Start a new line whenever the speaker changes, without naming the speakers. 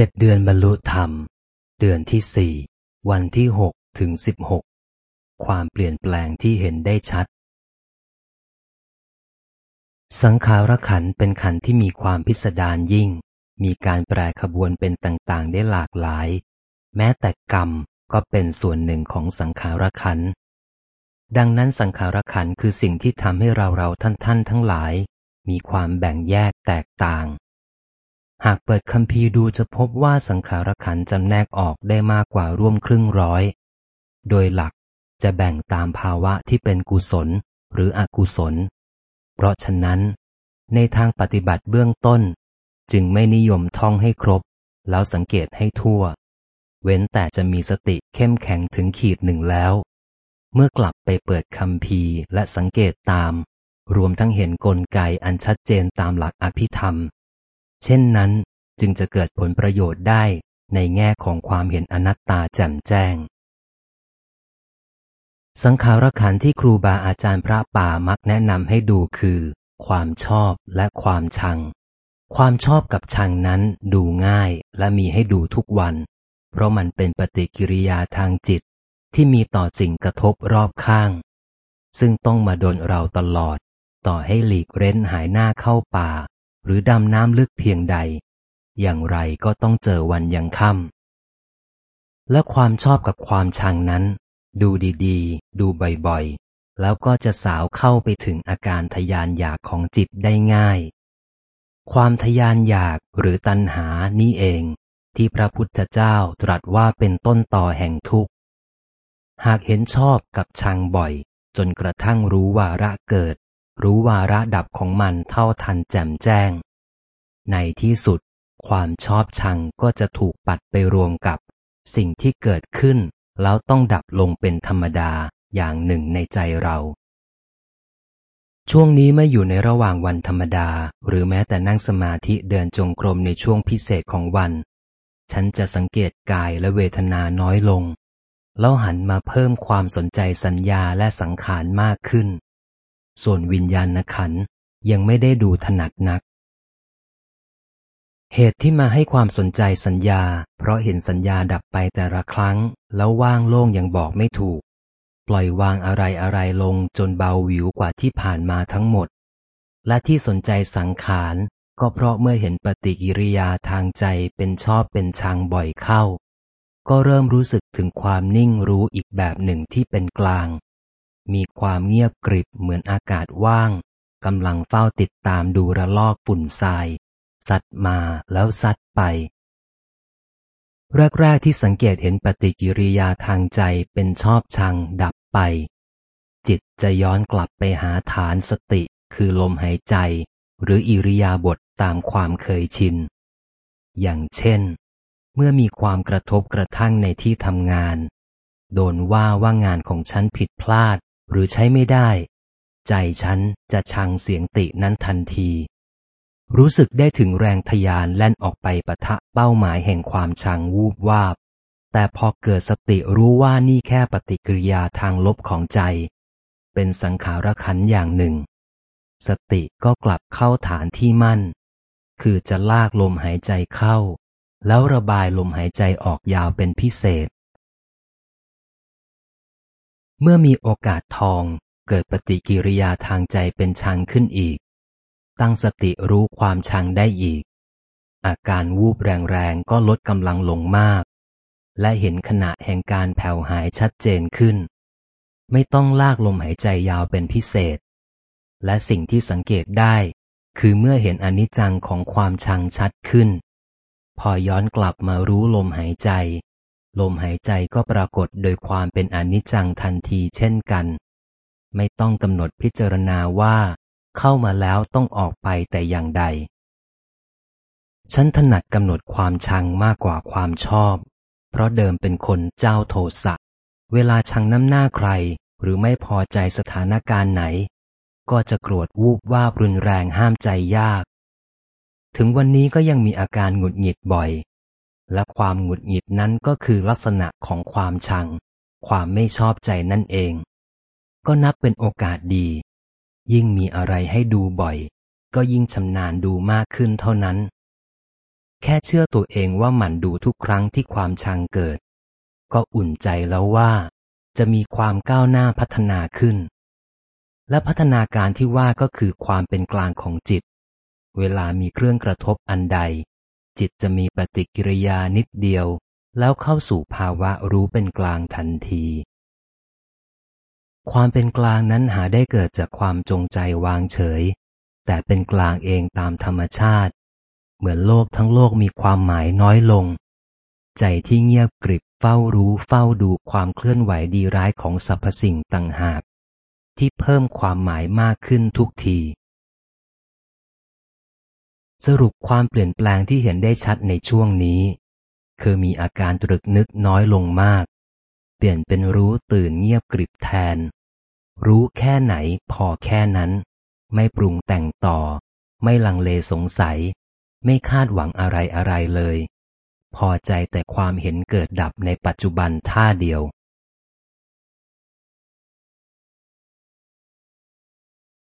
เจ็ดเดือนบรรลุธรรม เดือนที่สี่วันที่หกถึงสิบหกความเปลี่ยนแปลงที่เห็นได้ชัด สังขารขันเป็นขันที่มีความพิสดารยิ่ง มีการแปรขบวนเป็นต่างๆ ได้หลากหลาย แม้แต่กรรมก็เป็นส่วนหนึ่งของสังขารขัน ดังนั้นสังขารขันคือสิ่งที่ทำให้เราเราท่านท่านทั้งหลาย มีความแบ่งแยกแตกต่าง หากเปิดคัมภีร์ดูจะพบว่าสังขารขันจำแนกออกได้มากกว่าร่วมครึ่งร้อย โดยหลักจะแบ่งตามภาวะที่เป็นกุศลหรืออกุศล เพราะฉะนั้น ในทางปฏิบัติเบื้องต้น จึงไม่นิยมท่องให้ครบ แล้วสังเกตให้ทั่ว เว้นแต่จะมีสติเข้มแข็งถึงขีดหนึ่งแล้ว เมื่อกลับไปเปิดคำพีและสังเกตตาม รวมทั้งเห็นกลไกอันชัดเจนตามหลักอภิธรรม เช่นนั้นจึงจะเกิดผลประโยชน์ได้ในแง่ของความเห็นอนัตตาแจ่มแจ้ง สังขารขันที่ครูบาอาจารย์พระป่ามักแนะนำให้ดูคือ ความชอบและความชัง ความชอบกับชังนั้นดูง่ายและมีให้ดูทุกวัน เพราะมันเป็นปฏิกิริยาทางจิตที่มีต่อสิ่งกระทบรอบข้าง ซึ่งต้องมาโดนเราตลอด ต่อให้หลีกเร้นหายหน้าเข้าป่า หรือดำน้ำลึกเพียงใด อย่างไรก็ต้องเจอวันยังค่ำและความชอบกับความชังนั้น ดูดีๆ ดูบ่อยๆ แล้วก็จะสาวเข้าไปถึงอาการทยานอยากของจิตได้ง่าย ความทยานอยากหรือตัณหานี่เอง ที่พระพุทธเจ้าตรัสว่าเป็นต้นต่อแห่งทุกข์ หากเห็นชอบกับชังบ่อย จนกระทั่งรู้วาระเกิด รู้วาระดับของมันเท่าทันแจ่มแจ้ง ในที่สุด ความชอบชังก็จะถูกปัดไปรวมกับ สิ่งที่เกิดขึ้น แล้วต้องดับลงเป็นธรรมดาอย่างหนึ่งในใจเรา ช่วงนี้ไม่อยู่ในระหว่างวันธรรมดา หรือแม้แต่นั่งสมาธิเดินจงกรมในช่วงพิเศษของวัน ฉันจะสังเกตกายและเวทนาน้อยลงแล้วหันมาเพิ่มความสนใจสัญญาและสังขารมากขึ้น ส่วนวิญญาณขันยังไม่ได้ดูถนัดนัก เหตุที่มาให้ความสนใจสัญญา เพราะเห็นสัญญาดับไปแต่ละครั้ง แล้วว่างโล่งยังบอกไม่ถูก ปล่อยวางอะไรอะไรลงจนเบาวิวกว่าที่ผ่านมาทั้งหมด และที่สนใจสังขารก็เพราะเมื่อเห็นปฏิกิริยาทางใจเป็นชอบเป็นชังบ่อยเข้า ก็เริ่มรู้สึกถึงความนิ่งรู้อีกแบบหนึ่งที่เป็นกลาง มีความเงียบกริบเหมือนอากาศว่างกำลังเฝ้าติดตามดูระลอกฝุ่นทรายซัดมาแล้วซัดไป แรก ๆ ที่สังเกตเห็นปฏิกิริยาทางใจเป็นชอบชังดับไป จิตจะย้อนกลับไปหาฐานสติคือลมหายใจ หรืออิริยาบถตามความเคยชิน อย่างเช่น เมื่อมีความกระทบกระทั่งในที่ทำงาน โดนว่าว่างานของฉันผิดพลาด หรือใช้ไม่ได้ ใจฉันจะชังเสียงตินั้นทันที รู้สึกได้ถึงแรงทยานแล่นออกไปปะทะเป้าหมายแห่งความชังวูบวาบ แต่พอเกิดสติรู้ว่านี่แค่ปฏิกิริยาทางลบของใจ เป็นสังขารขันอย่างหนึ่ง สติก็กลับเข้าฐานที่มั่น คือจะลากลมหายใจเข้า แล้วระบายลมหายใจออกยาวเป็นพิเศษ เมื่อมีโอกาสทองเกิดปฏิกิริยาทางใจเป็นชังขึ้นอีก ตั้งสติรู้ความชังได้อีก อาการวูบแรงๆก็ลดกำลังลงมาก และเห็นขณะแห่งการแผ่วหายชัดเจนขึ้น ไม่ต้องลากลมหายใจยาวเป็นพิเศษ และสิ่งที่สังเกตได้ คือเมื่อเห็นอนิจจังของความชังชัดขึ้น พอย้อนกลับมารู้ลมหายใจ ลมหายใจก็ปรากฏโดยความเป็นอนิจจังทันทีเช่นกัน ไม่ต้องกำหนดพิจารณาว่า เข้ามาแล้วต้องออกไปแต่อย่างใด ฉันถนัดกำหนดความชังมากกว่าความชอบ เพราะเดิมเป็นคนเจ้าโทสะ เวลาชังน้ำหน้าใคร หรือไม่พอใจสถานการณ์ไหน ก็จะโกรธวูบว่ารุนแรงห้ามใจยาก ถึงวันนี้ก็ยังมีอาการหงุดหงิดบ่อย และความหงุดหงิดนั้นก็คือลักษณะของความชัง ความไม่ชอบใจนั่นเอง ก็นับเป็นโอกาสดี ยิ่งมีอะไรให้ดูบ่อย ก็ยิ่งชำนาญดูมากขึ้นเท่านั้น แค่เชื่อตัวเองว่าหมั่นดูทุกครั้งที่ความชังเกิด ก็อุ่นใจแล้วว่า จะมีความก้าวหน้าพัฒนาขึ้น และพัฒนาการที่ว่าก็คือความเป็นกลางของจิต เวลามีเครื่องกระทบอันใด จิตจะมีปฏิกิริยานิดเดียว แล้วเข้าสู่ภาวะรู้เป็นกลางทันที ความเป็นกลางนั้นหาได้เกิดจากความจงใจวางเฉย แต่เป็นกลางเองตามธรรมชาติ เหมือนโลกทั้งโลกมีความหมายน้อยลง ใจที่เงียบกริบเฝ้ารู้เฝ้าดูความเคลื่อนไหวดีร้ายของสรรพสิ่งต่างหาก ที่เพิ่มความหมายมากขึ้นทุกที สรุปความเปลี่ยนแปลงที่เห็นได้ชัดในช่วงนี้ คือมีอาการตรึกนึกน้อยลงมาก เปลี่ยนเป็นรู้ตื่นเงียบกริบแทน รู้แค่ไหนพอแค่นั้น ไม่ปรุงแต่งต่อ ไม่ลังเลสงสัย ไม่คาดหวังอะไรอะไรเลย พอใจแต่ความเห็นเกิดดับในปัจจุบันท่าเดียว